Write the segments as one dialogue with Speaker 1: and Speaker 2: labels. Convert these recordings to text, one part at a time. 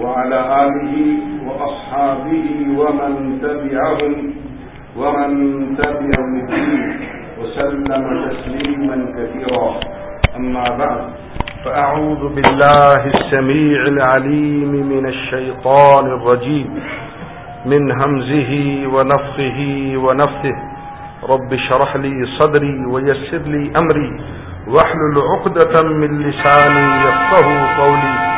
Speaker 1: وعلى آله وأصحابه ومن تبعهم ومن تبعهم وسلم تسليما كثيرا. أما بعد، فأعوذ بالله السميع العليم من الشيطان الرجيم. من همزه ونفخه ونفثه. رب شرح لي صدري ويسر لي أمري. واحلل عقدة من لساني يفقه قولي.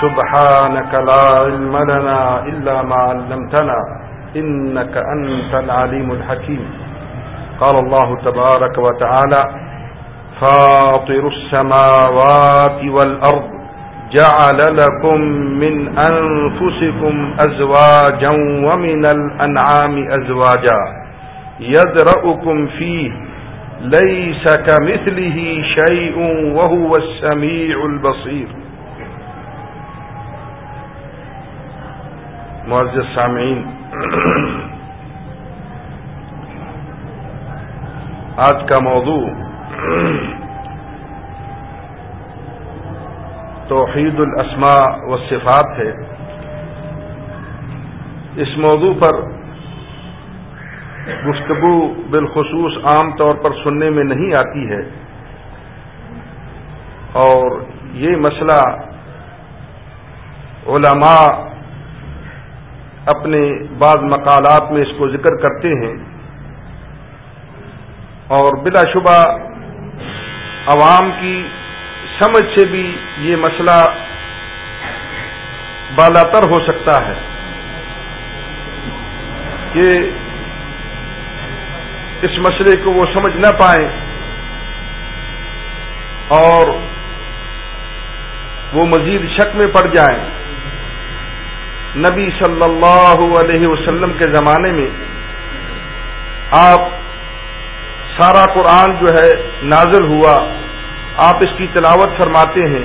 Speaker 1: سبحانك لا علم لنا إلا ما علمتنا إنك أنت العليم الحكيم. قال الله تبارك وتعالى فاطر السماوات والأرض جعل لكم من أنفسكم أزواجا ومن الأنعام أزواجا يدرأكم فيه، ليس كمثله شيء وهو السميع البصير. معزز سامعین، آج کا موضوع توحید الاسماء و صفات ہے۔ اس موضوع پر گفتگو بالخصوص عام طور پر سننے میں نہیں آتی ہے۔ اور یہ مسئلہ علماء اپنے بعض مقالات میں اس کو ذکر کرتے ہیں اور بلا شبہ عوام کی سمجھ سے بھی یہ مسئلہ بالاتر ہو سکتا ہے کہ اس مسئلے کو وہ سمجھ نہ پائیں اور وہ مزید شک میں پڑ جائیں۔ نبی صلی اللہ علیہ وسلم کے زمانے میں آپ سارا قرآن جو ہے نازل ہوا، آپ اس کی تلاوت فرماتے ہیں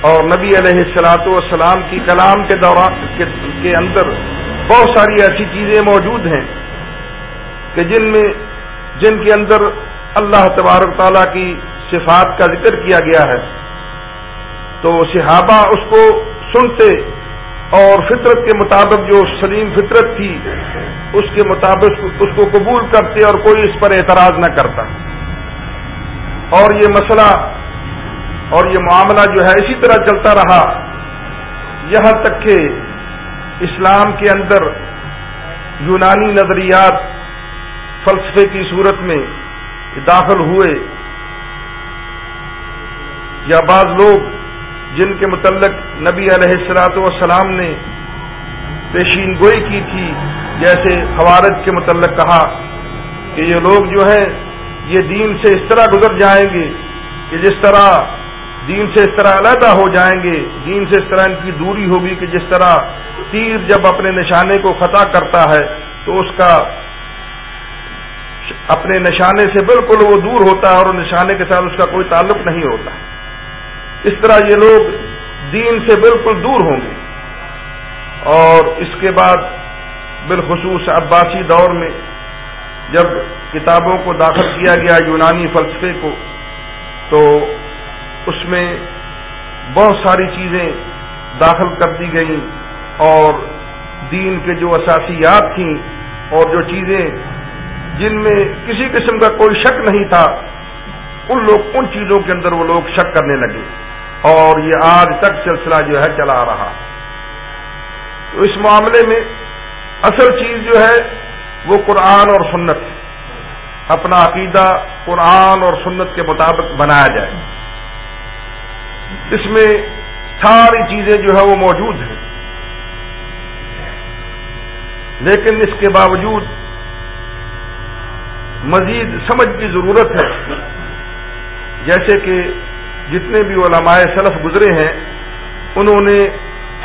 Speaker 1: اور نبی علیہ السلاۃ والسلام کی کلام کے دوران کے اندر بہت ساری ایسی چیزیں موجود ہیں کہ جن میں، جن کے اندر اللہ تبارک تعالیٰ کی صفات کا ذکر کیا گیا ہے۔ تو صحابہ اس کو سنتے اور فطرت کے مطابق جو سلیم فطرت تھی، اس کے مطابق اس کو قبول کرتے اور کوئی اس پر اعتراض نہ کرتا۔ اور یہ مسئلہ اور یہ معاملہ جو ہے، اسی طرح چلتا رہا۔ یہاں تک کہ اسلام کے اندر یونانی نظریات فلسفے کی صورت میں داخل ہوئے۔ یا بعض لوگ جن کے متعلق نبی علیہ السلاۃ والسلام نے پیشین گوئی کی تھی، جیسے خوارج کے متعلق کہا کہ یہ لوگ جو ہیں، یہ دین سے اس طرح گزر جائیں گے کہ جس طرح دین سے اس طرح علیحدہ ہو جائیں گے، دین سے اس طرح ان کی دوری ہوگی کہ جس طرح تیر جب اپنے نشانے کو فتح کرتا ہے، تو اس کا اپنے نشانے سے بالکل وہ دور ہوتا ہے اور نشانے کے ساتھ اس کا کوئی تعلق نہیں ہوتا۔ اس طرح یہ لوگ دین سے بالکل دور ہوں گے۔ اور اس کے بعد بالخصوص عباسی دور میں جب کتابوں کو داخل کیا گیا یونانی فلسفے کو، تو اس میں بہت ساری چیزیں داخل کر دی گئیں اور دین کے جو اساسیات تھیں اور جو چیزیں جن میں کسی قسم کا کوئی شک نہیں تھا، ان لوگ، ان چیزوں کے اندر وہ لوگ شک کرنے لگے۔ اور یہ آج تک سلسلہ جو ہے چلا رہا۔ تو اس معاملے میں اصل چیز جو ہے وہ قرآن اور سنت اپنا عقیدہ قرآن اور سنت کے مطابق بنایا جائے۔ اس میں ساری چیزیں جو ہے وہ موجود ہیں۔ لیکن اس کے باوجود مزید سمجھ کی ضرورت ہے۔ جیسے کہ جتنے بھی علماء سلف گزرے ہیں، انہوں نے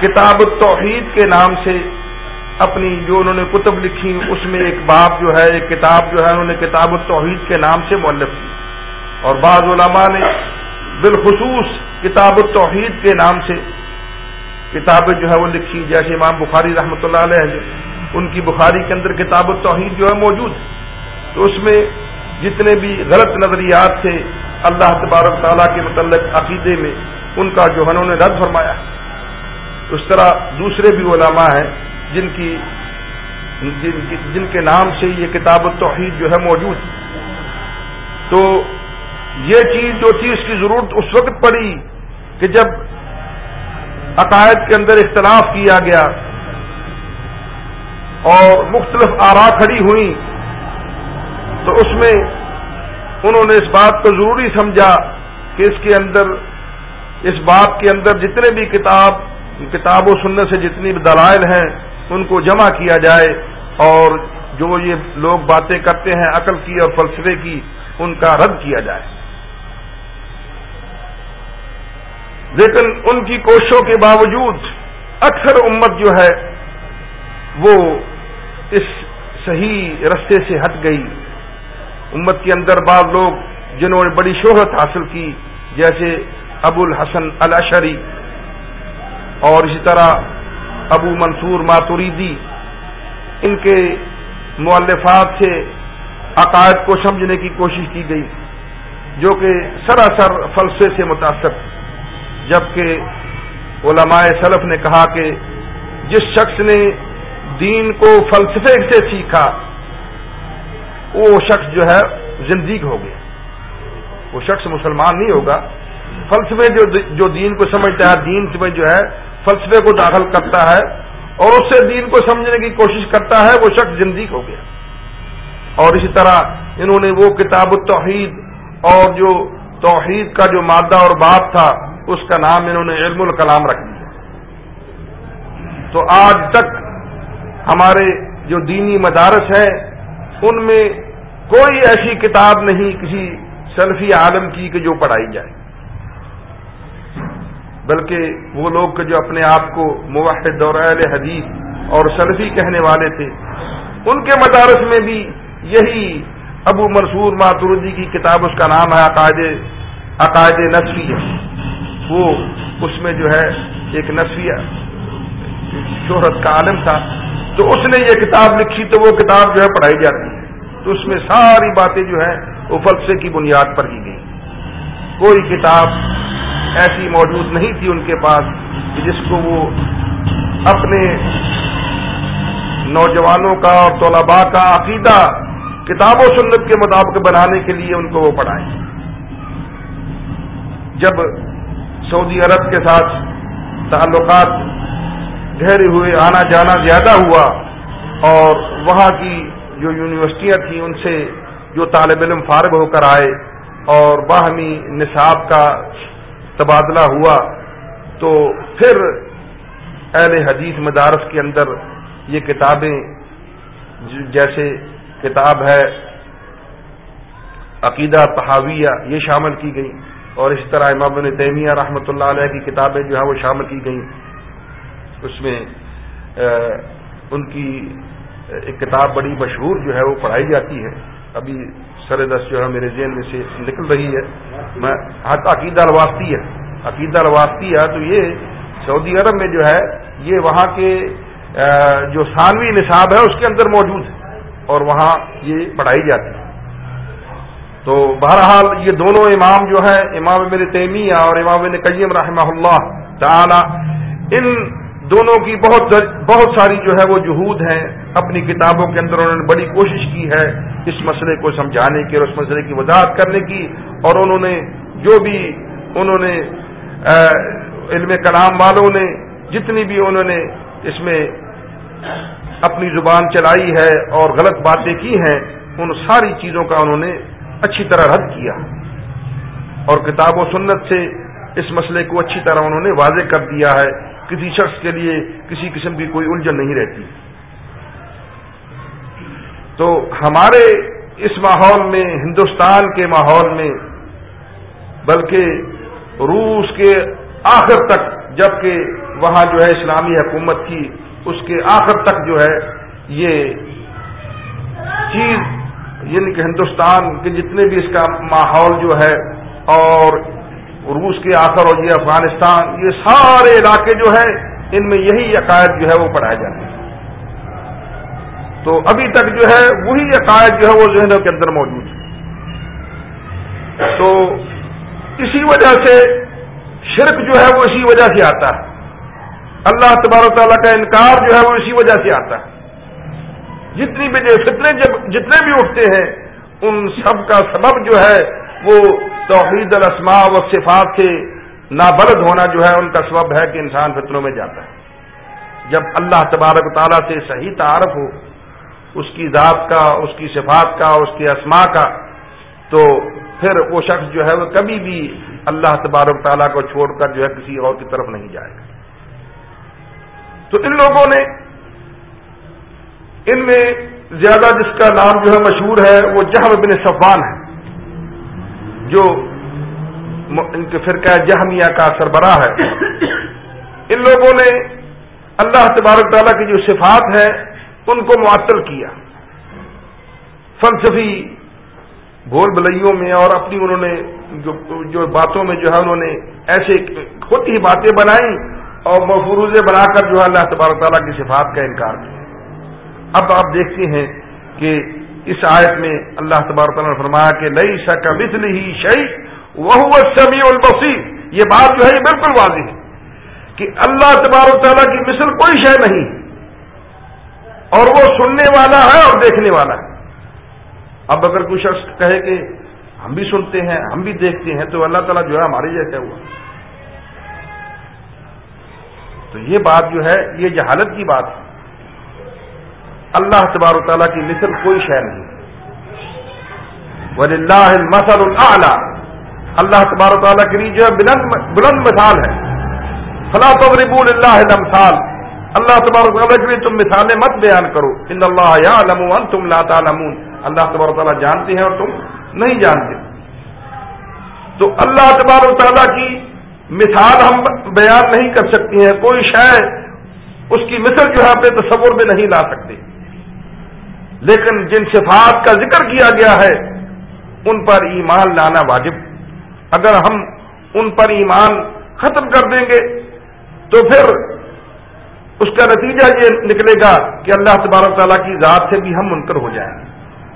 Speaker 1: کتاب التوحید کے نام سے اپنی جو انہوں نے کتب لکھی، اس میں ایک باب جو ہے، ایک کتاب جو ہے، انہوں نے کتاب التوحید کے نام سے مولف کی۔ اور بعض علماء نے بالخصوص کتاب التوحید کے نام سے کتابیں جو ہے وہ لکھی، جیسے امام بخاری رحمۃ اللہ علیہ ان کی بخاری کے اندر کتاب التوحید جو ہے موجود۔ تو اس میں جتنے بھی غلط نظریات تھے اللہ تبارک تعالیٰ کے متعلق عقیدے میں ان کا جو انہوں نے رد فرمایا اس طرح دوسرے بھی علماء ہیں جن کی جن, جن کے نام سے یہ کتاب التوحید جو ہے موجود۔ تو یہ چیز جو تھی اس کی ضرورت اس وقت پڑی کہ جب عقائد کے اندر اختلاف کیا گیا اور مختلف آرا کھڑی ہوئی تو اس میں انہوں نے اس بات کو ضروری سمجھا کہ اس کے اندر، اس بات کے اندر جتنے بھی کتاب کتاب و سننے سے جتنی بھی دلائل ہیں، ان کو جمع کیا جائے اور جو یہ لوگ باتیں کرتے ہیں، عقل کی اور فلسفے کی، ان کا رد کیا جائے۔ لیکن ان کی کوششوں کے باوجود اکثر امت جو ہے، وہ اس صحیح رستے سے ہٹ گئی۔ امت کے اندر بعض لوگ جنہوں نے بڑی شہرت حاصل کی، جیسے ابو الحسن الاشری اور اسی طرح ابو منصور ماتوریدی، ان کے مؤلفات سے عقائد کو سمجھنے کی کوشش کی گئی، جو کہ سراسر فلسفے سے متاثر جبکہ علماء سلف نے کہا کہ جس شخص نے دین کو فلسفے سے سیکھا وہ شخص جو ہے زندگی ہو گیا۔ وہ شخص مسلمان نہیں ہوگا۔ فلسفے جو جو دین کو سمجھتا ہے، دین میں جو ہے، فلسفے کو داخل کرتا ہے اور اس سے دین کو سمجھنے کی کوشش کرتا ہے، وہ شخص زندگی ہو گیا۔ اور اسی طرح انہوں نے وہ کتاب التوحید اور جو توحید کا جو مادہ اور بات تھا، اس کا نام انہوں نے علم الکلام رکھ دیا۔ تو آج تک ہمارے جو دینی مدارس ہیں ان میں کوئی ایسی کتاب نہیں کسی سلفی عالم کی کہ جو پڑھائی جائے۔ بلکہ وہ لوگ جو اپنے آپ کو موحد اور اہل حدیث اور سلفی کہنے والے تھے، ان کے مدارس میں بھی یہی ابو منصور ماتردی کی کتاب اس کا نام ہے، عقائد عقائد نصفی ہے وہ اس میں جو ہے ایک نصفی شہرت کا عالم تھا۔ تو اس نے یہ کتاب لکھی تو وہ کتاب جو ہے پڑھائی جاتی۔ ہے تو اس میں ساری باتیں جو ہیں وہ فلسفے کی بنیاد پر کی گئی کوئی کتاب ایسی موجود نہیں تھی ان کے پاس جس کو وہ اپنے نوجوانوں کا اور طلباء کا عقیدہ کتاب و سنت کے مطابق بنانے کے لیے ان کو وہ پڑھائیں جب سعودی عرب کے ساتھ تعلقات گہرے ہوئے، آنا جانا زیادہ ہوا اور وہاں کی جو یونیورسٹیاں تھیں ان سے جو طالب علم فارغ ہو کر آئے اور باہمی نصاب کا تبادلہ ہوا، تو پھر اہل حدیث مدارس کے اندر یہ کتابیں، جیسے کتاب ہے عقیدہ تحاویہ یہ شامل کی گئی اور اسی طرح امام بن تیمیہ رحمۃ اللہ علیہ کی کتابیں جو ہیں وہ شامل کی گئیں۔ اس میں ان کی ایک کتاب بڑی مشہور جو ہے وہ پڑھائی جاتی ہے۔ ابھی سر دس جو ہے میرے ذہن میں سے نکل رہی ہے۔ میں عقیدہ الواسطی ہے۔ عقیدہ الواسطی ہے تو یہ سعودی عرب میں جو ہے، یہ وہاں کے جو ثانوی نصاب ہے، اس کے اندر موجود ہے اور وہاں یہ پڑھائی جاتی ہے۔ تو بہرحال یہ دونوں امام جو ہیں، امام ابن تیمیہ اور امام ابن قیم رحمہ اللہ تعالی، ان دونوں کی بہت بہت ساری جو ہے وہ جہود ہیں اپنی کتابوں کے اندر انہوں نے بڑی کوشش کی ہے اس مسئلے کو سمجھانے کی اور اس مسئلے کی وضاحت کرنے کی اور انہوں نے جو بھی انہوں نے علم کلام والوں نے جتنی بھی انہوں نے اس میں اپنی زبان چلائی ہے اور غلط باتیں کی ہیں، ان ساری چیزوں کا انہوں نے اچھی طرح رد کیا اور کتاب و سنت سے اس مسئلے کو اچھی طرح انہوں نے واضح کر دیا ہے۔ کسی شخص کے لیے کسی قسم کی کوئی الجھن نہیں رہتی۔ تو ہمارے اس ماحول میں، ہندوستان کے ماحول میں، بلکہ روس کے آخر تک، جبکہ وہاں جو ہے اسلامی حکومت کی، اس کے آخر تک جو ہے یہ چیز یعنی کہ ہندوستان کے جتنے بھی اس کا ماحول جو ہے اور روس کے آخر اور یہ افغانستان، یہ سارے علاقے جو ہیں، ان میں یہی عقائد جو ہے وہ پڑھائے جاتے ہیں۔ تو ابھی تک جو ہے، وہی عقائد جو ہے وہ ذہنوں کے اندر موجود ہے تو اسی وجہ سے شرک جو ہے وہ اسی وجہ سے آتا ہے۔ اللہ تبارک تعالیٰ کا انکار جو ہے وہ اسی وجہ سے آتا ہے۔ جتنی بھی فتنے جب، جتنے بھی اٹھتے ہیں، ان سب کا سبب جو ہے وہ توحید الاسماء و صفات سے نابلد ہونا جو ہے ان کا سبب ہے کہ انسان فطروں میں جاتا ہے۔ جب اللہ تبارک تعالیٰ سے صحیح تعارف ہو، اس کی ذات کا، اس کی صفات کا، اس کی اسماء کا، تو پھر وہ شخص جو ہے وہ کبھی بھی اللہ تبارک تعالیٰ کو چھوڑ کر جو ہے کسی اور کی طرف نہیں جائے گا۔ تو ان لوگوں نے، ان میں زیادہ جس کا نام جو ہے مشہور ہے، وہ جہم بن صفان ہے۔ جو ان کے فرقہ جہمیہ کا سربراہ ہے۔ ان لوگوں نے اللہ تبارک تعالیٰ کی جو صفات ہے ان کو معطل کیا۔ فلسفی بھول بلائیوں میں اور اپنی انہوں نے جو باتوں میں جو ہے، انہوں نے ایسے خود ہی باتیں بنائی اور مفروضے بنا کر جو ہے اللہ تبارک تعالیٰ کی صفات کا انکار کیا۔ اب آپ دیکھتے ہیں کہ اس آیت میں اللہ تبارک نے فرمایا کہ نئی کا مثل ہی شعی وہ سمی البسی یہ بات جو ہے یہ بالکل واضح ہے کہ اللہ تبارک تعالیٰ کی مثل کوئی شے نہیں اور وہ سننے والا ہے اور دیکھنے والا ہے۔ اب اگر کوئی شخص کہے کہ ہم بھی سنتے ہیں، ہم بھی دیکھتے ہیں، تو اللہ تعالیٰ جو ہے ہمارے جیسے ہوا؟ تو یہ بات جو ہے، یہ جہالت کی بات ہے۔ اللہ تبار تعالیٰ کی مثل کوئی شے نہیں۔ ولی اللہ مسل اللہ اللہ تبار تعالیٰ کے لیے جو ہے بلند مثال ہے۔ فلاں تبریبول اللہ مثال اللہ تبار تعالیٰ کے لیے تم مثالیں مت بیان کرو۔ ان اللہ یا تم لا تعلمون۔ اللہ تبار تعالیٰ جانتے ہیں اور تم نہیں جانتے۔ تو اللہ تبار تعالیٰ کی مثال ہم بیان نہیں کر سکتے ہیں۔ کوئی شاید اس کی مثل جو ہے اپنے تصور میں نہیں لا سکتے۔ لیکن جن صفات کا ذکر کیا گیا ہے، ان پر ایمان لانا واجب۔ اگر ہم ان پر ایمان ختم کر دیں گے، تو پھر اس کا نتیجہ یہ نکلے گا کہ اللہ تبارک تعالیٰ کی ذات سے بھی ہم منکر ہو جائیں۔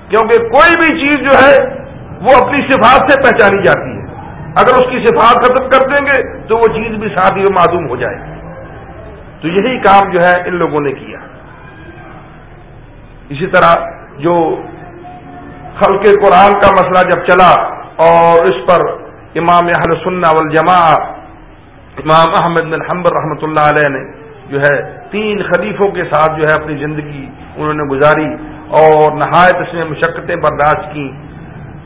Speaker 1: کیونکہ کوئی بھی چیز جو ہے، وہ اپنی صفات سے پہچانی جاتی ہے۔ اگر اس کی صفات ختم کر دیں گے، تو وہ چیز بھی ساتھ ہی معلوم ہو جائے گی۔ تو یہی کام جو ہے، ان لوگوں نے کیا۔ اسی طرح جو خلق قرآن کا مسئلہ جب چلا اور اس پر امام اہل سنہ والجماع امام احمد بن حمبر رحمۃ اللہ علیہ نے جو ہے تین خلیفوں کے ساتھ جو ہے اپنی زندگی انہوں نے گزاری اور نہایت اس میں مشقتیں برداشت کی۔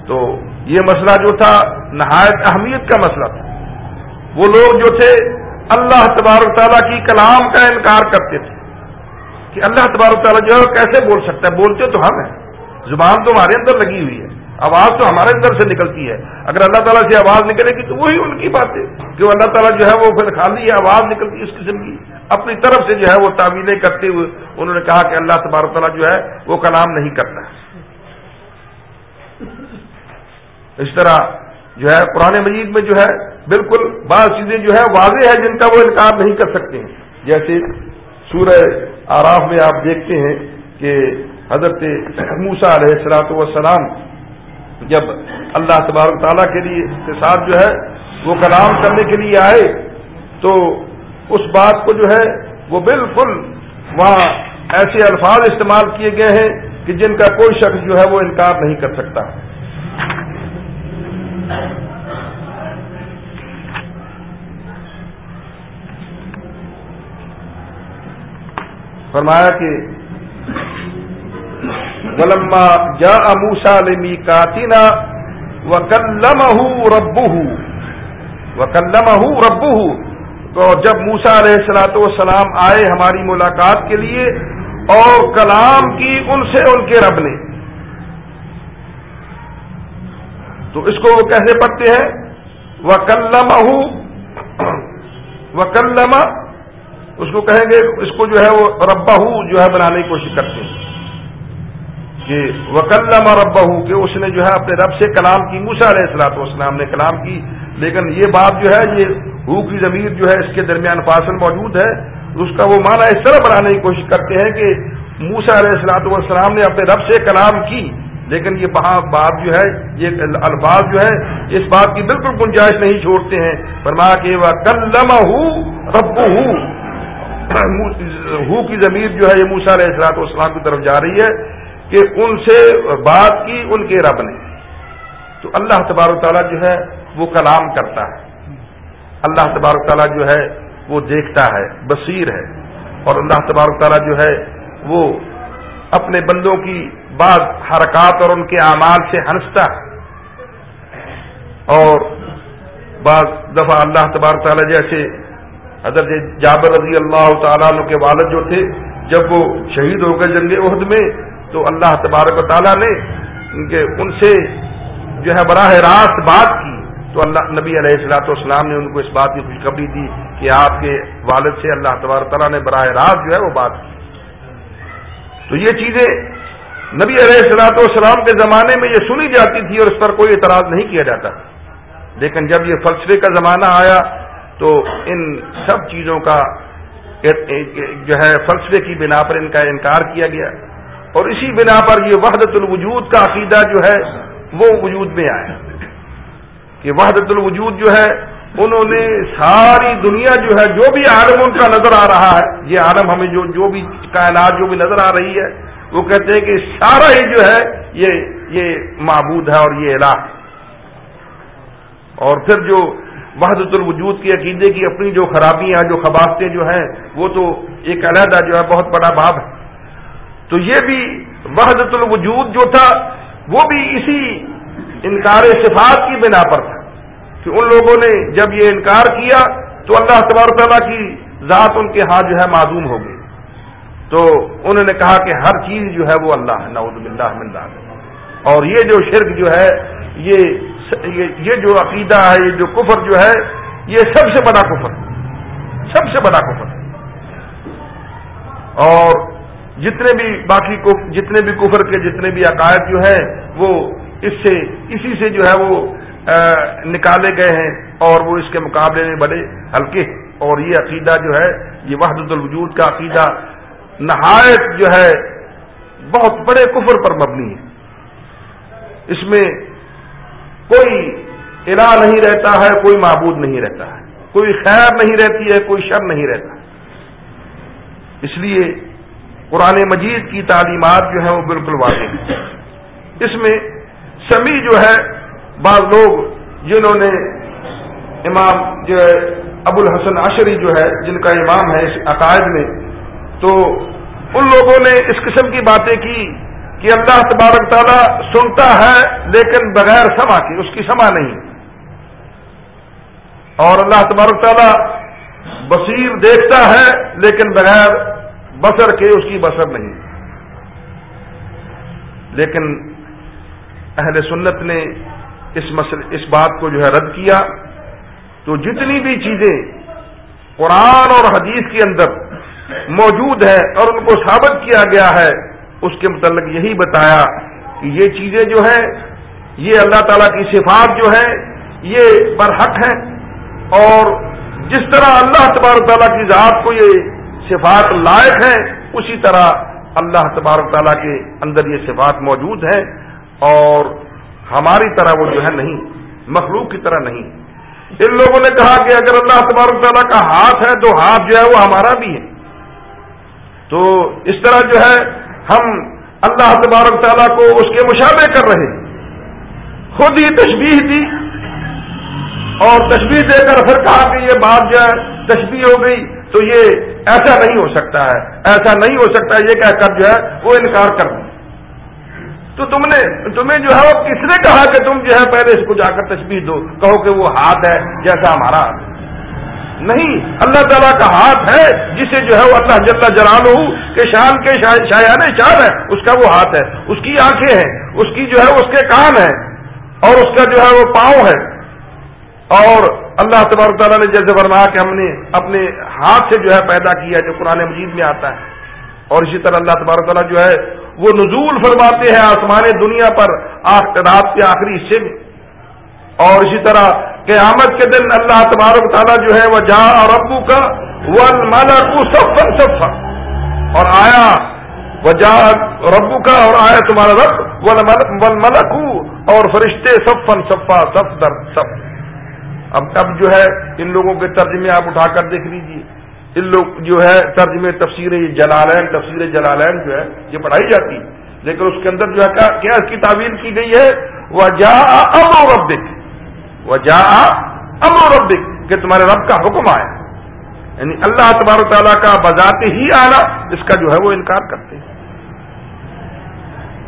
Speaker 1: تو یہ مسئلہ جو تھا، نہایت اہمیت کا مسئلہ تھا۔ وہ لوگ جو تھے، اللہ تبارک تعالیٰ کی کلام کا انکار کرتے تھے۔ کہ اللہ تبارک تعالیٰ جو ہے کیسے بول سکتا ہے؟ بولتے تو ہم ہیں۔ زبان تو ہمارے اندر لگی ہوئی ہے۔ آواز تو ہمارے اندر سے نکلتی ہے۔ اگر اللہ تعالیٰ سے آواز نکلے گی تو وہی ان کی بات ہے کہ اللہ تعالیٰ جو ہے وہ پھر خالی آواز نکلتی ہے اس قسم کی اپنی طرف سے جو ہے وہ تعویلیں کرتے ہوئے انہوں نے کہا کہ اللہ تبارک تعالیٰ جو ہے وہ کلام نہیں کرتا اس طرح جو ہے قرآن مجید میں جو ہے بالکل بعض چیزیں جو ہے واضح ہے جن کا وہ انکار نہیں کر سکتے۔ ہیں جیسے سورہ آراف میں آپ دیکھتے ہیں کہ حضرت موسا علیہ السلاط وسلام جب اللہ تبارک تعالیٰ کے لیے کے ساتھ جو ہے وہ کلام کرنے کے لیے آئے، تو اس بات کو جو ہے وہ بالکل وہاں ایسے الفاظ استعمال کیے گئے ہیں کہ جن کا کوئی شخص جو ہے وہ انکار نہیں کر سکتا۔ فرمایا کہ ولما جا موسا لمی کاتینا و کلم ربو و ربو تو جب موسا علیہ السلاۃ والسلام آئے ہماری ملاقات کے لیے اور کلام کی ان سے ان کے رب نے۔ تو اس کو وہ کیسے پڑھتے ہیں؟ وہ کلم و کلم اس کو کہیں گے، اس کو جو ہے وہ ربا جو ہے بنانے کی کوشش کرتے ہیں۔ کہ وکلم ربا کہ اس نے جو ہے اپنے رب سے کلام کی موسا علیہ السلاط والسلام نے کلام کی۔ لیکن یہ بات جو ہے، یہ ہو کی ضمیر جو ہے اس کے درمیان فاصل موجود ہے۔ اس کا وہ معنی اس طرح بنانے کی کوشش کرتے ہیں کہ موسا علیہ السلاط والسلام نے اپنے رب سے کلام کی۔ لیکن یہ بات جو ہے، یہ الفاظ جو ہے، اس بات کی بالکل گنجائش نہیں چھوڑتے ہیں۔ فرمایا کہ وہ کلم ہوں رب ہوں ہو کی ضمیر جو ہے یہ موسا علیہ السلاط والسلام کی طرف جا رہی ہے کہ ان سے بات کی ان کے رب نے۔ تو اللہ تبارک تعالیٰ جو ہے وہ کلام کرتا ہے۔ اللہ تبارک تعالیٰ جو ہے وہ دیکھتا ہے، بصیر ہے۔ اور اللہ تبارک تعالیٰ جو ہے وہ اپنے بندوں کی بعض حرکات اور ان کے اعمال سے ہنستا ہے۔ اور بعض دفعہ اللہ تبارک تعالیٰ جیسے حضرت جابر رضی اللہ تعالیٰ عنہ کے والد جو تھے، جب وہ شہید ہو گئے جنگ عہد میں، تو اللہ تبارک و تعالیٰ نے ان سے جو ہے براہ راست بات کی۔ تو اللہ، نبی علیہ السلاۃ والسلام نے ان کو اس بات کی خوشخبری دی کہ آپ کے والد سے اللہ تبارک تعالیٰ نے براہ راست جو ہے وہ بات کی۔ تو یہ چیزیں نبی علیہ السلاۃ والسلام کے زمانے میں یہ سنی جاتی تھی اور اس پر کوئی اعتراض نہیں کیا جاتا۔ لیکن جب یہ فلسفے کا زمانہ آیا تو ان سب چیزوں کا جو ہے فلسفے کی بنا پر ان کا انکار کیا گیا اور اسی بنا پر یہ وحدت الوجود کا عقیدہ جو ہے وہ وجود میں آیا کہ وحدت الوجود جو ہے انہوں نے ساری دنیا جو ہے جو بھی عالم ان کا نظر آ رہا ہے یہ عالم ہمیں جو جو بھی کائنات جو بھی نظر آ رہی ہے وہ کہتے ہیں کہ سارا ہی جو ہے یہ یہ معبود ہے اور یہ الہ اور پھر جو وحدت الوجود کے عقیدے کی اپنی جو خرابیاں جو خباستیں جو ہیں، وہ تو ایک علیحدہ جو ہے بہت بڑا باب ہے۔ تو یہ بھی وحدت الوجود جو تھا، وہ بھی اسی انکار صفات کی بنا پر تھا۔ کہ ان لوگوں نے جب یہ انکار کیا، تو اللہ تبار تعالیٰ کی ذات ان کے ہاتھ جو ہے معدوم ہو گئی۔ تو انہوں نے کہا کہ ہر چیز جو ہے وہ اللہ ہے، نعوذ باللہ من ذات اور یہ جو شرک جو ہے، یہ یہ جو عقیدہ ہے، یہ جو کفر جو ہے، یہ سب سے بڑا کفر، سب سے بڑا کفر۔ اور جتنے بھی باقی جتنے بھی کفر کے جتنے بھی عقائد جو ہیں، وہ اس سے، اسی سے جو ہے وہ نکالے گئے ہیں اور وہ اس کے مقابلے میں بڑے ہلکے اور یہ عقیدہ جو ہے، یہ وحدت الوجود کا عقیدہ نہایت جو ہے، بہت بڑے کفر پر مبنی ہے۔ اس میں کوئی الہ نہیں رہتا ہے، کوئی معبود نہیں رہتا ہے۔ کوئی خیر نہیں رہتی ہے، کوئی شر نہیں رہتا۔ اس لیے قرآن مجید کی تعلیمات جو ہیں وہ بالکل واضح ہیں۔ اس میں سمی جو ہے، بعض لوگ جنہوں نے امام جو ہے ابو الحسن عشری جو ہے، جن کا امام ہے اس عقائد میں، تو ان لوگوں نے اس قسم کی باتیں کی۔ کہ اللہ تبارک تعالیٰ سنتا ہے لیکن بغیر سما کی اس کی سما نہیں۔ اور اللہ تبارک تعالیٰ بصیر دیکھتا ہے لیکن بغیر بسر کے اس کی بسر نہیں۔ لیکن اہل سنت نے اس مسئلے اس بات کو جو ہے رد کیا تو جتنی بھی چیزیں قرآن اور حدیث کے اندر موجود ہے اور ان کو ثابت کیا گیا ہے اس کے متعلق یہی بتایا کہ یہ چیزیں جو ہیں، یہ اللہ تعالیٰ کی صفات جو ہے یہ برحق ہیں۔ اور جس طرح اللہ تبارک تعالیٰ کی ذات کو یہ صفات لائق ہیں، اسی طرح اللہ تبارک تعالیٰ کے اندر یہ صفات موجود ہیں۔ اور ہماری طرح وہ جو ہے نہیں، مخلوق کی طرح نہیں۔ ان لوگوں نے کہا کہ اگر اللہ تبارک تعالیٰ کا ہاتھ ہے، تو ہاتھ جو ہے وہ ہمارا بھی ہے۔ تو اس طرح جو ہے ہم اللہ تبارک تعالیٰ کو اس کے مشابے کر رہے خود ہی تشبیح دی اور تشبیح دے کر پھر کہا کہ یہ بات جو ہے تشبیح ہو گئی تو یہ ایسا نہیں ہو سکتا ہے۔ ایسا نہیں ہو سکتا یہ کہہ کر جو ہے وہ انکار کر دیں۔ تو تم نے، تمہیں جو ہے وہ کس نے کہا کہ تم جو ہے پہلے اس کو جا کر تشبیح دو، کہو کہ وہ ہاتھ ہے جیسا ہمارا ہاتھ ہے۔ نہیں، اللہ تعالیٰ کا ہاتھ ہے، جسے جو ہے وہ اللہ جل جلال ہو کہ شان کے شایان شان ہے، اس کا وہ ہاتھ ہے، اس کی آنکھیں ہیں، اس کی جو ہے اس کے کان ہے اور اس کا جو ہے وہ پاؤں ہے اور اللہ تبارک تعالیٰ نے جیسے فرمایا کہ ہم نے اپنے ہاتھ سے جو ہے پیدا کیا جو قرآن مجید میں آتا ہے۔ اور اسی طرح اللہ تبارک تعالیٰ جو ہے وہ نزول فرماتے ہیں آسمان دنیا پر رات کے آخری حصے میں۔ اور اسی طرح قیامت کے دن اللہ تبارک تعالیٰ جو ہے وہ جا اور ابو کا ون ملک سفر سفر اور آیا، وہ جا ربو کا اور آیا تمہارا رب ون ملک اور فرشتے سفن سفا سف در سف اب اب جو ہے ان لوگوں کے ترجمے آپ اٹھا کر دیکھ لیجیے ان لوگ جو ہے ترجمے تفسیر جلالین تفسیر جلالین جو ہے، یہ پڑھائی جاتی۔ ہے لیکن اس کے اندر جو ہے کیا اس کی تعویل کی گئی ہے؟ وہ جا امر ربک۔ وہ جا امر ربک، کہ تمہارے رب کا حکم آیا یعنی اللہ تبار تعالیٰ کا بذات ہی آنا اس کا جو ہے وہ انکار کرتے ہیں۔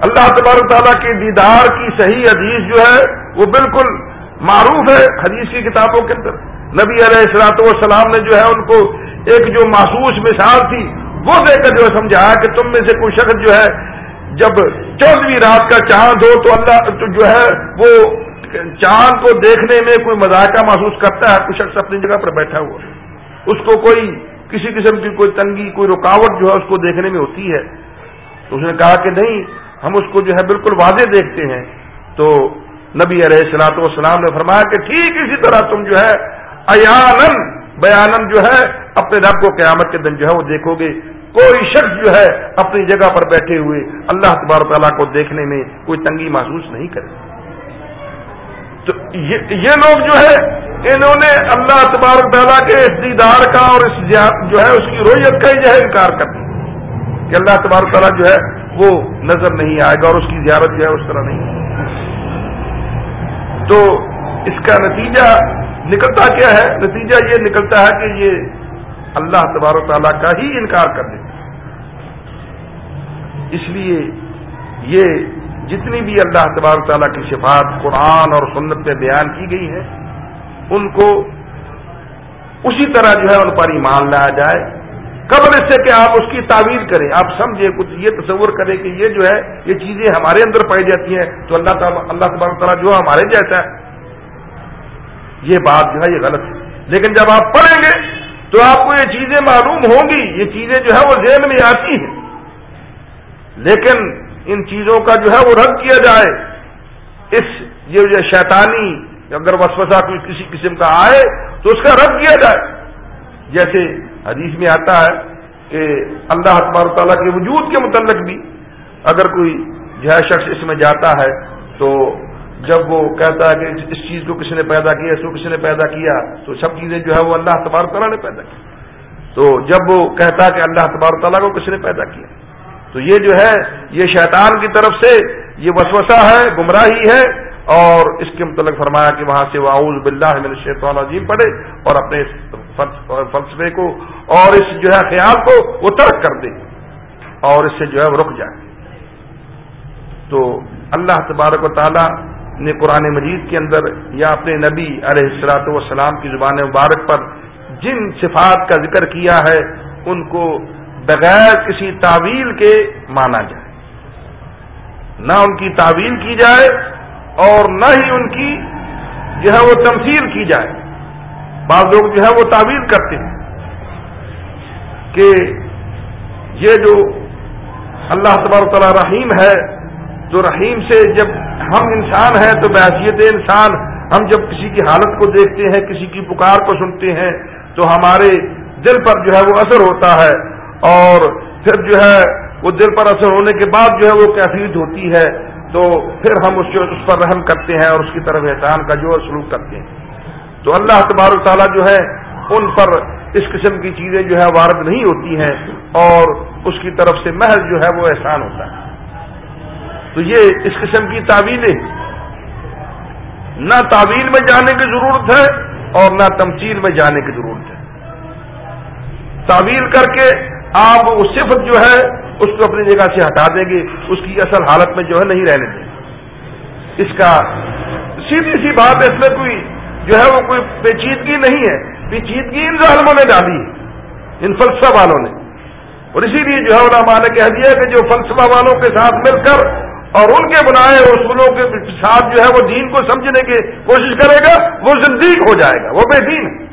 Speaker 1: اللہ تبار تعالیٰ کے دیدار کی صحیح حدیث جو ہے، وہ بالکل معروف ہے حدیث کی کتابوں کے اندر۔ نبی علیہ السلاط والسلام نے جو ہے، ان کو ایک جو محسوس مثال تھی، وہ دیکھ کر جو ہے سمجھایا کہ تم میں سے کوئی شخص جو ہے، جب چودہویں رات کا چاند ہو تو اللہ، تو جو ہے، وہ چاند کو دیکھنے میں کوئی مذاقہ محسوس کرتا ہے، کوئی شخص اپنی جگہ پر بیٹھا ہوا اس کو کوئی کسی قسم کی کوئی تنگی، کوئی رکاوٹ جو ہے اس کو دیکھنے میں ہوتی ہے۔ تو اس نے کہا کہ نہیں، ہم اس کو جو ہے بالکل واضح دیکھتے ہیں۔ تو نبی علیہ السلاط والسلام نے فرمایا کہ ٹھیک اسی طرح تم جو ہے ایانن بیانن جو ہے اپنے رب کو قیامت کے دن جو ہے وہ دیکھو گے۔ کوئی شخص جو ہے اپنی جگہ پر بیٹھے ہوئے اللہ تبار تعالیٰ کو دیکھنے میں کوئی تنگی محسوس نہیں کرے۔ تو یہ لوگ جو ہے، انہوں نے اللہ تبارک تعالیٰ کے دیدار کا اور اس جو ہے، اس کی رویت کا ہی جو ہے انکار کر دیا۔ کہ اللہ تبارک تعالیٰ جو ہے، وہ نظر نہیں آئے گا اور اس کی زیارت جو ہے، اس طرح نہیں۔ تو اس کا نتیجہ نکلتا کیا ہے؟ نتیجہ یہ نکلتا ہے کہ یہ اللہ تبارک تعالیٰ کا ہی انکار کر دیتا اس لیے یہ جتنی بھی اللہ تبارک تعالیٰ کی صفات قرآن اور سنت میں بیان کی گئی ہے ان کو اسی طرح جو ہے ان پر ایمان لایا جائے۔ قبل اس سے کہ آپ اس کی تعویر کریں، آپ سمجھیں، کچھ یہ تصور کریں کہ یہ جو ہے، یہ چیزیں ہمارے اندر پائی جاتی ہیں، تو اللہ تعالیٰ اللہ تبارک تعالیٰ جو ہمارے جیسا ہے۔ یہ بات جو ہے، یہ غلط ہے۔ لیکن جب آپ پڑھیں گے، تو آپ کو یہ چیزیں معلوم ہوں گی۔ یہ چیزیں جو ہے، وہ ذہن میں آتی ہیں۔ لیکن ان چیزوں کا جو ہے وہ رد کیا جائے۔ اس یہ جو شیطانی اگر وسوسہ کوئی کسی قسم کا آئے تو اس کا رد کیا جائے۔ جیسے حدیث میں آتا ہے کہ اللہ اکبر تعالیٰ کے وجود کے متعلق بھی اگر کوئی جو ہے شخص اس میں جاتا ہے تو جب وہ کہتا ہے کہ اس چیز کو کسی نے پیدا کیا، اس کو کسی نے پیدا کیا، تو سب چیزیں جو ہے وہ اللہ تبار تعالیٰ نے پیدا کی۔ تو جب وہ کہتا ہے کہ اللہ تبار تعالیٰ کو کسی نے پیدا کیا تو یہ جو ہے، یہ شیطان کی طرف سے یہ وسوسہ ہے، گمراہی ہے، اور اس کے متعلق فرمایا کہ وہاں سے وہ اعوذ باللہ من الشیطان عظیم پڑھے اور اپنے فلسفے کو اور اس جو ہے خیال کو وہ ترک کر دے اور اس سے جو ہے وہ رک جائے۔ تو اللہ تبارک و تعالی نے قرآن مجید کے اندر یا اپنے نبی علیہ السلاط والسلام کی زبان مبارک پر جن صفات کا ذکر کیا ہے، ان کو بغیر کسی تعویل کے مانا جائے۔ نہ ان کی تعویل کی جائے اور نہ ہی ان کی جو ہے وہ تمثیل کی جائے۔ بعض لوگ جو ہے وہ تعویل کرتے ہیں کہ یہ جو اللہ تبار تعالیٰ رحیم ہے تو رحیم سے جب ہم انسان ہیں تو بحثیت انسان۔ ہم جب کسی کی حالت کو دیکھتے ہیں، کسی کی پکار کو سنتے ہیں تو ہمارے دل پر جو ہے وہ اثر ہوتا ہے۔ اور پھر جو ہے وہ دل پر اثر ہونے کے بعد جو ہے وہ کیفیت ہوتی ہے، تو پھر ہم اس اس پر رحم کرتے ہیں اور اس کی طرف احسان کا جو ہے سلوک کرتے ہیں۔ تو اللہ تبارک تعالیٰ جو ہے ان پر اس قسم کی چیزیں جو ہے وارد نہیں ہوتی ہیں اور اس کی طرف سے محض جو ہے وہ احسان ہوتا ہے۔ تو یہ اس قسم کی تعویلیں۔ نہ تعویل میں جانے کی ضرورت ہے اور نہ تمچیل میں جانے کی ضرورت ہے۔ تعویل کر کے آپ وہ صفت جو ہے، اس کو اپنی جگہ سے ہٹا دیں گے، اس کی اصل حالت میں جو ہے نہیں رہنے دیں گے۔ اس کا سیدھی سی بات ہے، اس میں کوئی جو ہے وہ کوئی پیچیدگی نہیں ہے۔ پیچیدگی ان ظالموں نے ڈالی ہے ان فلسفہ والوں نے۔ اور اسی لیے جو ہے علماء نے کہہ دیا کہ جو فلسفہ والوں کے ساتھ مل کر اور ان کے بنائے اصولوں کے ساتھ جو ہے وہ دین کو سمجھنے کی کوشش کرے گا، وہ زندگی ہو جائے گا، وہ بے دین ہے۔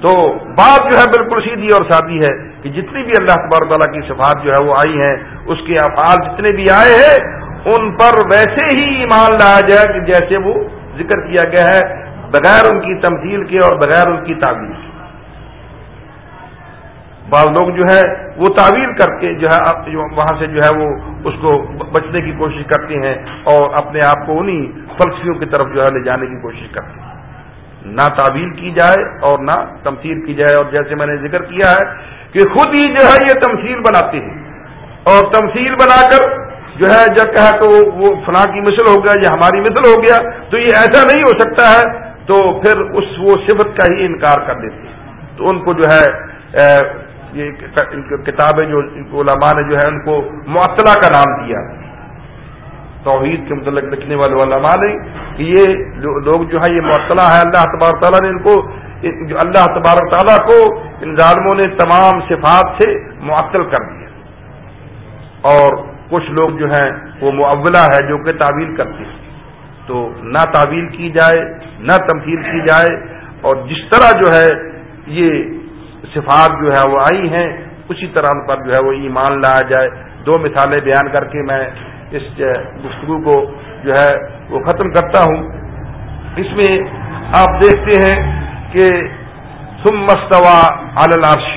Speaker 1: تو بات جو ہے بالکل سیدھی اور سادی ہے کہ جتنی بھی اللہ تبار تعالیٰ کی صفات جو ہے وہ آئی ہیں، اس کے افعال جتنے بھی آئے ہیں، ان پر ویسے ہی ایمان لایا جائے کہ جیسے وہ ذکر کیا گیا ہے بغیر ان کی تمثیل کے اور بغیر ان کی تعویل کے۔ بعض لوگ جو ہے وہ تعویل کر کے جو ہے وہاں سے جو ہے وہ اس کو بچنے کی کوشش کرتے ہیں اور اپنے آپ کو انہیں فلسفیوں کی طرف جو ہے لے جانے کی کوشش کرتے ہیں۔ نہ تعویل کی جائے اور نہ تمثیل کی جائے اور جیسے میں نے ذکر کیا ہے کہ خود ہی جو ہے یہ تمثیل بناتے ہیں اور تمثیل بنا کر جو ہے جب کہا کہ وہ فلاں کی مثل ہو گیا یا ہماری مثل ہو گیا تو یہ ایسا نہیں ہو سکتا ہے، تو پھر اس وہ صفت کا ہی انکار کر دیتے ہیں۔ تو ان کو جو ہے یہ کتابیں جو علماء نے جو ہے ان کو معطلا کا نام دیا۔ توحید کے متعلق لکھنے والے علماء نے کہ یہ لوگ جو ہے یہ معطلا ہے اللہ تبار تعالیٰ نے ان کو جو اللہ تبارک تعالیٰ کو ان ظالموں نے تمام صفات سے معطل کر دیا۔ اور کچھ لوگ جو ہیں، وہ معولہ ہے جو کہ تعویل کرتے ہیں۔ تو نہ تعویل کی جائے، نہ تمثیل کی جائے۔ اور جس طرح جو ہے، یہ صفات جو ہے وہ آئی ہیں، اسی طرح ان پر جو ہے، وہ ایمان لایا جائے۔ دو مثالیں بیان کر کے میں اس گفتگو کو جو ہے وہ ختم کرتا ہوں۔ اس میں آپ دیکھتے ہیں کہ سم مستوا العرش۔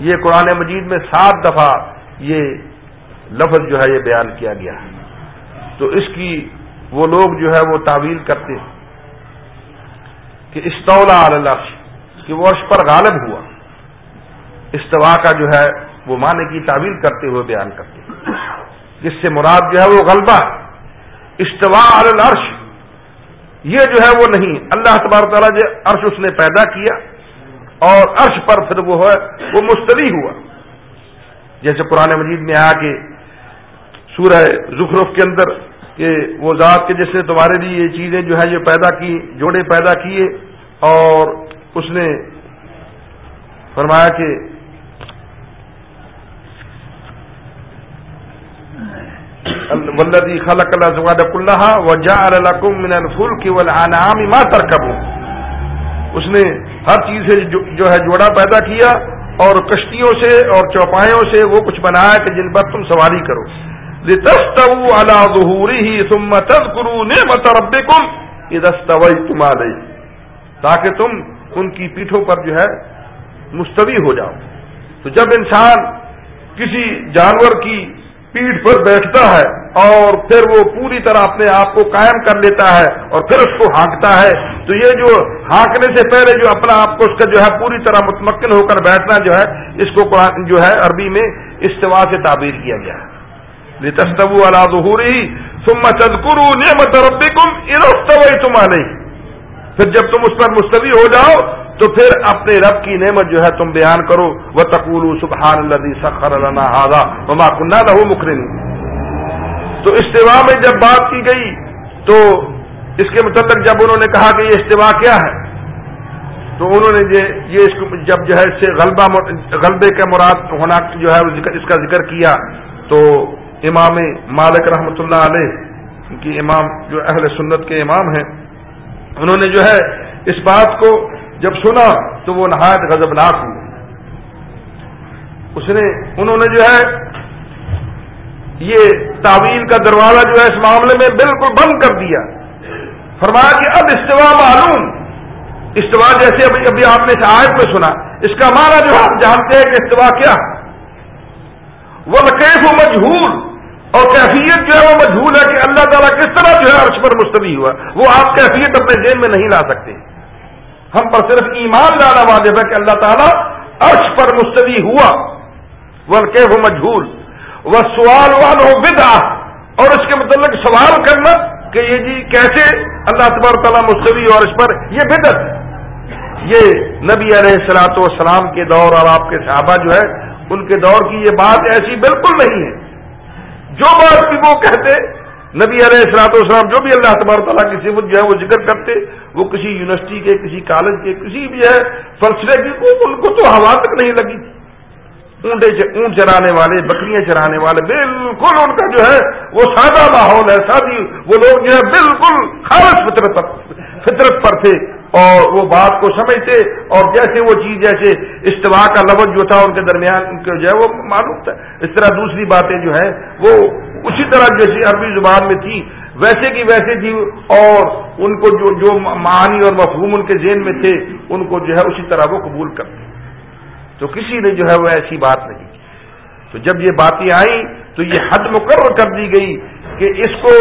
Speaker 1: یہ قرآن مجید میں سات دفعہ یہ لفظ جو ہے یہ بیان کیا گیا۔ ہے تو اس کی وہ لوگ جو ہے وہ تعویل کرتے ہیں کہ استولا العرش، کہ وہ عرش پر غالب ہوا۔ استوا کا جو ہے وہ معنی کی تعویل کرتے ہوئے بیان کرتے ہیں۔ جس سے مراد جو ہے وہ غلبہ استوا العرش۔ یہ جو ہے وہ نہیں۔ اللہ تبار تعالیٰ جو عرش اس نے پیدا کیا اور عرش پر پھر وہ ہے، وہ مستری ہوا۔ جیسے قرآن مجید میں آیا کہ سورہ زخرف کے اندر کہ وہ ذات کے جس نے تمہارے لیے یہ چیزیں جو ہے یہ پیدا کی، جوڑے پیدا کیے اور اس نے فرمایا کہ ولدی خلق اللہ زواد وجا من الفل کی ولام ماں ترکب اس نے ہر چیز سے جو ہے جوڑا پیدا کیا اور کشتیوں سے اور چوپایوں سے وہ کچھ بنایا کہ جن پر تم سواری کرو. على ظهوره ثم تذكروا نعمت ربكم اذا استويتم عليه. تاکہ تم ان کی پیٹھوں پر جو ہے مستوی ہو جاؤ. تو جب انسان کسی جانور کی پیٹھ پر بیٹھتا ہے اور پھر وہ پوری طرح اپنے آپ کو قائم کر لیتا ہے اور پھر اس کو ہانکتا ہے۔ تو یہ جو ہانکنے سے پہلے جو اپنا آپ کو اس کا جو ہے پوری طرح متمکن ہو کر بیٹھنا جو ہے، اس کو جو ہے عربی میں استوا سے تعبیر کیا گیا ہے۔ لتستبو على ظهوره ثم تذكروا نعمت ربكم اذا استويتم پھر جب تم اس پر مستوی ہو جاؤ تو پھر اپنے رب کی نعمت جو ہے تم بیان کرو وہ تقول سبحان الذي سخر لنا هذا وما كنا له مقرنين۔ تو استوا میں جب بات کی گئی، تو اس کے متعلق جب انہوں نے کہا کہ یہ استوا کیا ہے، تو انہوں نے یہ اس کو جب جو ہے اس سے غلبہ غلبے کا مراد ہونا جو ہے اس کا ذکر کیا۔ تو امام مالک رحمۃ اللہ علیہ کی امام جو اہل سنت کے امام ہیں، انہوں نے جو ہے اس بات کو جب سنا تو وہ نہایت غضبناک ہوئے اس نے، انہوں نے جو ہے، یہ تعویل کا دروازہ جو ہے اس معاملے میں بالکل بند کر دیا۔ فرمایا کہ اب استوا معلوم۔ استوا جیسے ابھی ابھی آپ نے اس آیت میں سنا۔ اس کا معنی جو آپ جانتے ہیں کہ استوا کیا۔ وہ کیف و مجہور اور کیفیت جو ہے وہ مجھول ہے کہ اللہ تعالیٰ کس طرح جو ہے عرش پر مستوی ہوا۔ وہ آپ کیفیت اپنے ذہن میں نہیں لا سکتے۔ ہم پر صرف ایمان لانا واجب ہے کہ اللہ تعالیٰ عرش پر مستوی ہوا وہ کیف مجھول، وہ سوال وال ہو بدا اور اس کے متعلق سوال کرنا کہ یہ جی کیسے اللہ تبار تعالیٰ مستوی اور اس پر یہ بدت یہ نبی علیہ السلاۃ والسلام کے دور اور آپ کے صحابہ جو ہے ان کے دور کی یہ بات ایسی بالکل نہیں ہے۔ جو بات بھی وہ کہتے نبی علیہ السلاط والسلام جو بھی اللہ تبار تعالیٰ کی صفت جو ہے وہ ذکر کرتے، وہ کسی یونیورسٹی کے، کسی کالج کے، کسی بھی ہے، فلسفے کی ان کو تو ہوا تک نہیں لگی۔ تھی اونٹے اونٹ چرانے والے، بکریاں چرانے والے، بالکل ان کا جو ہے وہ سادہ ماحول ہے، سادی وہ لوگ جو ہے بالکل خالص فطرت پر فطرت پر تھے۔ اور وہ بات کو سمجھتے اور جیسے وہ چیز جیسے استوا کا لفظ جو تھا ان کے درمیان ان جو ہے وہ معلوم تھا۔ اس طرح دوسری باتیں جو ہیں وہ اسی طرح جیسے عربی زبان میں تھی ویسے کی ویسے تھی اور ان کو جو جو معانی اور مفہوم ان کے ذہن میں تھے، ان کو جو ہے اسی طرح وہ قبول کرتے۔ تو کسی نے جو ہے وہ ایسی بات نہیں۔ تو جب یہ باتیں آئیں تو یہ حد مقرر کر دی گئی۔ کہ اس کو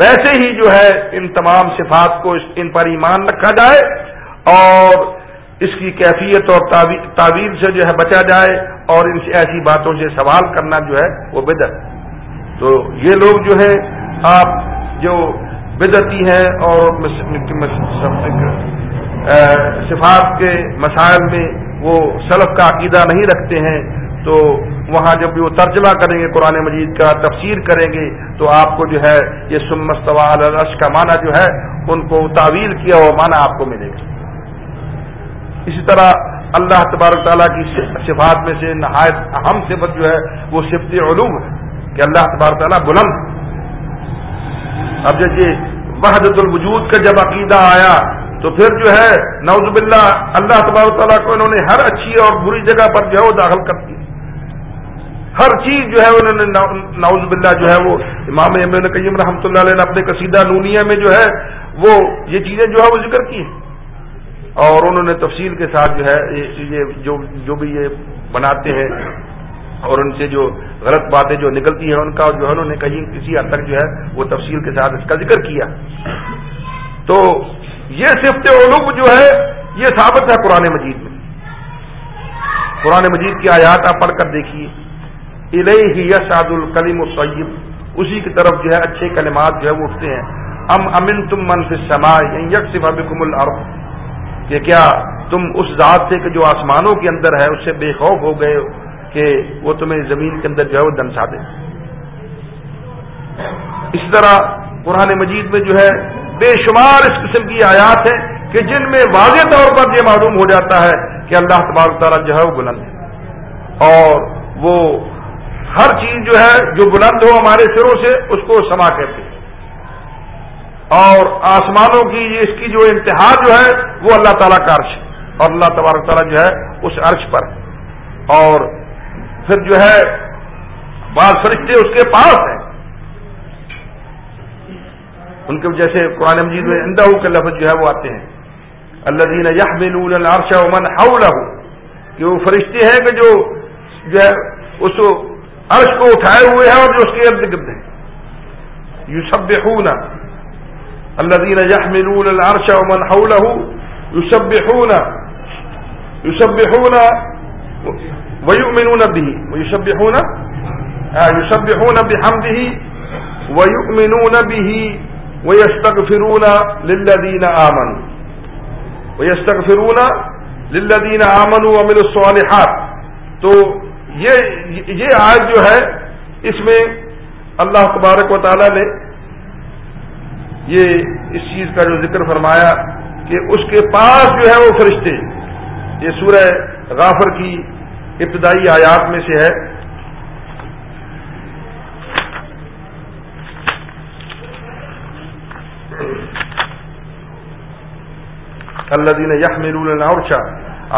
Speaker 1: ویسے ہی جو ہے ان تمام صفات کو ان پر ایمان رکھا جائے اور اس کی کیفیت اور تعویل سے جو ہے بچا جائے اور ان سے ایسی باتوں سے سوال کرنا جو ہے وہ بدت تو یہ لوگ جو ہے آپ جو بدتی ہیں اور صفات کے مسائل میں وہ سلف کا عقیدہ نہیں رکھتے ہیں، تو وہاں جب بھی وہ ترجمہ کریں گے قرآن مجید کا، تفسیر کریں گے، تو آپ کو جو ہے یہ سمستوا الرش کا معنی جو ہے، ان کو تعویل کیا ہوا معنی آپ کو ملے گا۔ اسی طرح اللہ تبارک تعالیٰ کی صفات میں سے نہایت اہم صفت جو ہے، وہ صفت علوم ہے کہ اللہ تبارک تعالیٰ بلند اب جب یہ وحدت الوجود کا جب عقیدہ آیا، تو پھر جو ہے نوز باللہ، اللہ تبارک تعالیٰ کو انہوں نے ہر اچھی اور بری جگہ پر جو ہے وہ داخل کر دیا۔ ہر چیز جو ہے انہوں نے ناؤز باللہ جو ہے وہ امام ام قیم رحمۃ اللہ علیہ نے اپنے قصیدہ نونیہ میں جو ہے وہ یہ چیزیں جو ہے وہ ذکر کی اور انہوں نے تفصیل کے ساتھ جو ہے یہ جو جو بھی یہ بناتے ہیں اور ان سے جو غلط باتیں جو نکلتی ہیں ان کا جو ہے انہوں نے کہیں کسی حد تک جو ہے وہ تفصیل کے ساتھ اس کا ذکر کیا۔ تو یہ صفت علوم جو ہے یہ ثابت ہے قرآن مجید میں۔ قرآن مجید کی آیات آپ پڑھ کر دیکھیے۔ ہی یسعد الکلیم الطیب۔ اسی کی طرف جو ہے اچھے کلمات جو ہے وہ اٹھتے ہیں۔ ام امن تم من سے سما یک صفا بکم العرب کہ کیا تم اس ذات سے کہ جو آسمانوں کے اندر ہے اس سے بے خوف ہو گئے کہ وہ تمہیں زمین کے اندر جو ہے وہ دمسا دے۔ اس طرح قرآن مجید میں جو ہے بے شمار اس قسم کی آیات ہیں کہ جن میں واضح طور پر یہ معلوم ہو جاتا ہے کہ اللہ تبارک تعالیٰ جو ہے وہ بلند ہے۔ اور وہ ہر چیز جو ہے، جو بلند ہو ہمارے سروں سے، اس کو سما کہتے ہیں۔ اور آسمانوں کی اس کی جو انتہا جو ہے، وہ اللہ تعالیٰ کا عرش ہے۔ اور اللہ تبارک تعالیٰ جو ہے، اس عرش پر۔ اور پھر جو ہے، بعض فرشتے اس کے پاس ہیں۔ ان کے جیسے قرآن مجید میں اندہ کے لفظ جو ہے، وہ آتے ہیں۔ اللہ دین یہ بین الرش من کہ وہ فرشتے ہیں کہ جو جو ہے، اس عرش کو اٹھائے ہوئے ہیں اور جو اس کے ارد گرد ہیں۔ یو سب خون اللہ دین یحملون العرش ومن حوله، يسبحون يسبحون ويؤمنون به، ويسبحون يسبحون بحمده ويؤمنون به ويستغفرون للذين آمنوا، ويستغفرون للذين آمنوا وعملوا الصالحات۔ تو یہ یہ آج جو ہے، اس میں اللہ تبارک و تعالی نے یہ اس چیز کا جو ذکر فرمایا کہ اس کے پاس جو ہے وہ فرشتے، یہ سورہ غافر کی ابتدائی آیات میں سے ہے۔ اللہ دین یخ اورچا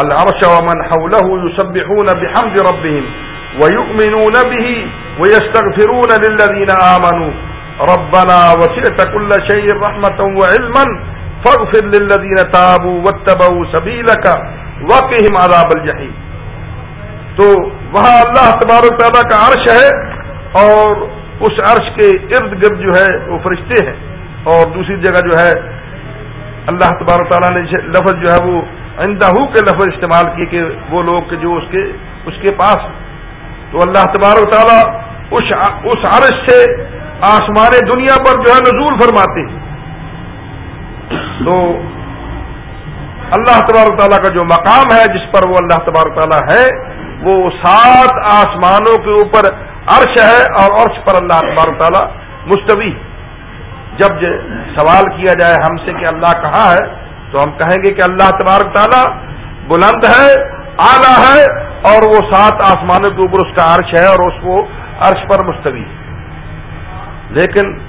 Speaker 1: العرش ومن حوله يسبحون بحمد ربهم ويؤمنون به ويستغفرون للذين آمنوا. ربنا وسعت كل شيء رحمة وعلما فاغفر للذين تابوا واتبعوا سبيلك وقهم عذاب الجحيم. تو وہاں اللہ تبارک تعالیٰ کا عرش ہے اور اس عرش کے ارد گرد جو ہے وہ فرشتے ہیں اور دوسری جگہ جو ہے اللہ تبارک تعالیٰ نے لفظ جو ہے وہ اندہ کے لفظ استعمال کیے کہ وہ لوگ جو اس کے اس کے پاس۔ تو اللہ تبارک تعالیٰ اس اس عرش سے آسمان دنیا پر جو ہے نزول فرماتے ہیں۔ تو اللہ تبارک تعالیٰ کا جو مقام ہے جس پر وہ اللہ تبارک تعالیٰ ہے، وہ سات آسمانوں کے اوپر عرش ہے اور عرش پر اللہ تبارک تعالیٰ مستوی۔ جب سوال کیا جائے ہم سے کہ اللہ کہاں ہے تو ہم کہیں گے کہ اللہ تبارک تعالیٰ بلند ہے، اعلیٰ ہے، اور وہ سات آسمانوں کے اوپر اس کا عرش ہے اور اس کو عرش پر مستوی ہے۔ لیکن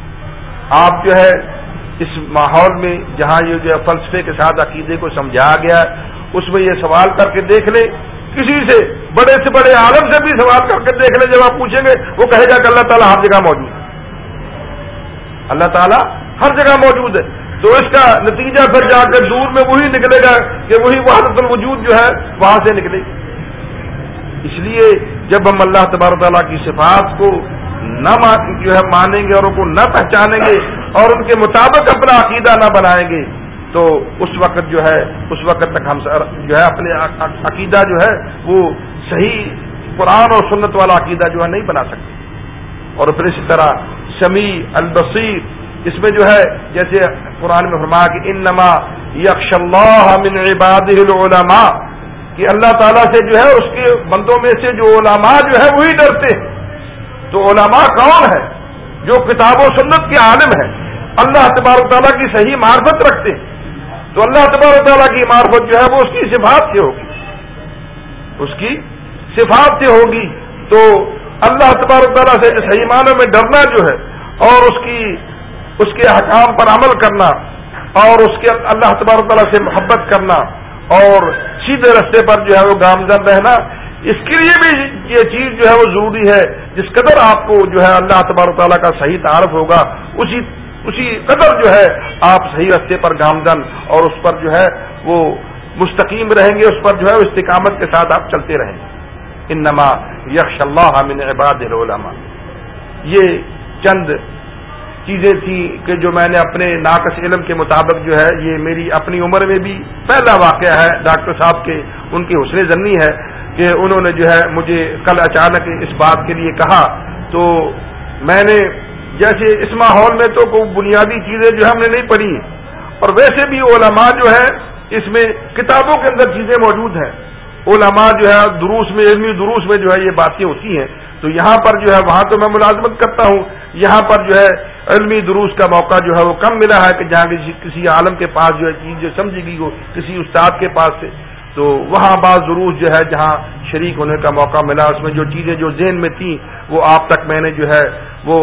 Speaker 1: آپ جو ہے، اس ماحول میں جہاں یہ جو ہے فلسفے کے ساتھ عقیدے کو سمجھایا گیا ہے، اس میں یہ سوال کر کے دیکھ لیں۔ کسی سے، بڑے سے بڑے عالم سے بھی سوال کر کے دیکھ لیں۔ جب آپ پوچھیں گے، وہ کہے گا کہ اللہ تعالیٰ ہر جگہ موجود ہے۔ اللہ تعالیٰ ہر جگہ موجود ہے۔ تو اس کا نتیجہ پھر جا کر دور میں وہی نکلے گا کہ وہی وحدت الوجود جو ہے وہاں سے نکلے اس لیے جب ہم اللہ تبار تعالیٰ کی صفات کو نہ جو ہے مانیں گے اور ان کو نہ پہچانیں گے اور ان کے مطابق اپنا عقیدہ نہ بنائیں گے، تو اس وقت جو ہے، اس وقت تک ہم جو ہے اپنے عقیدہ جو ہے وہ صحیح قرآن اور سنت والا عقیدہ جو ہے نہیں بنا سکتے۔ اور پھر اسی طرح سمیع البصیر اس میں جو ہے جیسے قرآن میں فرمایا کہ ان نما یکش اللہ من عباد العلماء، کہ اللہ تعالیٰ سے جو ہے اس کے بندوں میں سے جو علماء جو ہے وہی ڈرتے ہیں۔ تو علماء کون ہے جو کتاب و سنت کے عالم ہے اللہ تبارک تعالیٰ کی صحیح معرفت رکھتے ہیں۔ تو اللہ تبار تعالیٰ کی معرفت جو ہے وہ اس کی صفات سے ہوگی۔ اس کی صفات سے ہوگی۔ تو اللہ تبارک تعالیٰ سے صحیح معنوں میں ڈرنا جو ہے اور اس کی اس کے حکام پر عمل کرنا اور اس کے اللہ تبارک تعالیٰ سے محبت کرنا اور سیدھے رستے پر جو ہے وہ گامزن رہنا، اس کے لیے بھی یہ چیز جو ہے وہ ضروری ہے، جس قدر آپ کو جو ہے اللہ تبارک تعالیٰ کا صحیح تعارف ہوگا، اسی اسی قدر جو ہے آپ صحیح رستے پر گامزن اور اس پر جو ہے وہ مستقیم رہیں گے، اس پر جو ہے استقامت کے ساتھ آپ چلتے رہیں گے۔ ان نما یکش اللہ من عباد العلماء۔ یہ چند چیزیں تھیں کہ جو میں نے اپنے ناقص علم کے مطابق جو ہے، یہ میری اپنی عمر میں بھی پہلا واقعہ ہے، ڈاکٹر صاحب کے ان کی حسن ضنی ہے کہ انہوں نے جو ہے مجھے کل اچانک اس بات کے لیے کہا۔ تو میں نے جیسے اس ماحول میں تو کوئی بنیادی چیزیں جو ہے ہم نے نہیں پڑھی، اور ویسے بھی علماء جو ہے اس میں کتابوں کے اندر چیزیں موجود ہیں۔ علماء جو ہے، دروس میں، علمی دروس میں جو ہے یہ باتیں ہوتی ہیں۔ تو یہاں پر جو ہے، وہاں تو میں ملازمت کرتا ہوں، یہاں پر جو ہے علمی دروس کا موقع جو ہے وہ کم ملا ہے کہ جہاں کسی عالم کے پاس جو ہے چیز جو سمجھی گئی ہو، کسی استاد کے پاس سے۔ تو وہاں بعض دروس جو ہے جہاں شریک ہونے کا موقع ملا، اس میں جو چیزیں جو ذہن میں تھیں، وہ آپ تک میں نے جو ہے وہ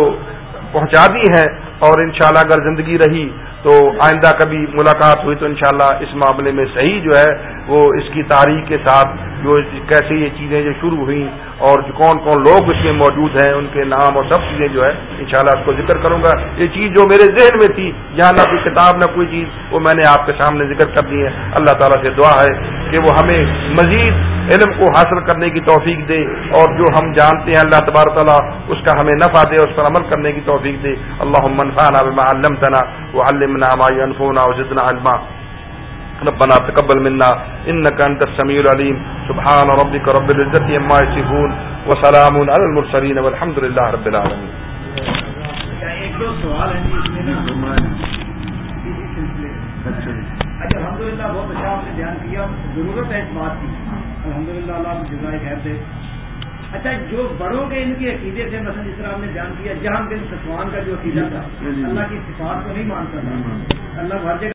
Speaker 1: پہنچا دی ہیں اور انشاءاللہ اگر زندگی رہی تو آئندہ کبھی ملاقات ہوئی تو انشاءاللہ اس معاملے میں صحیح جو ہے وہ اس کی تاریخ کے ساتھ جو کیسے یہ چیزیں جو شروع ہوئیں اور کون کون لوگ اس میں موجود ہیں، ان کے نام اور سب چیزیں جو ہے، انشاءاللہ اس کو ذکر کروں گا۔ یہ چیز جو میرے ذہن میں تھی، جہاں نہ کوئی کتاب، نہ کوئی چیز، وہ میں نے آپ کے سامنے ذکر کر دی ہے۔ اللہ تعالیٰ سے دعا ہے کہ وہ ہمیں مزید علم کو حاصل کرنے کی توفیق دے اور جو ہم جانتے ہیں اللہ تبار تعالیٰ، اس کا ہمیں نفع دے اس پر عمل کرنے کی توفیق دے۔ اللہ منفانہ بما علمتنا وعلمنا ما ينفعنا وزدنا علما۔ ربنا تقبل منا. انك انت السميع العليم. سبحان ربك رب العزه عما يصفون. وسلام على المرسلين والحمد لله رب العالمين.
Speaker 2: ایک دو سوال ہیں جی اس میں نا اچھا الحمد للہ بہت اچھا آپ نے بیان کیا. ضرورت ہے اس بات کی. الحمد للہ اللہ جزائے خیر دے اچھا جو بڑوں کے ان کے عقیدے تھے مثلا جس طرح آپ نے بیان کیا جہاں بن سفوان کا جو عقیدہ تھا اللہ کی صفات کو نہیں مانتا تھا. اللہ ہر جگہ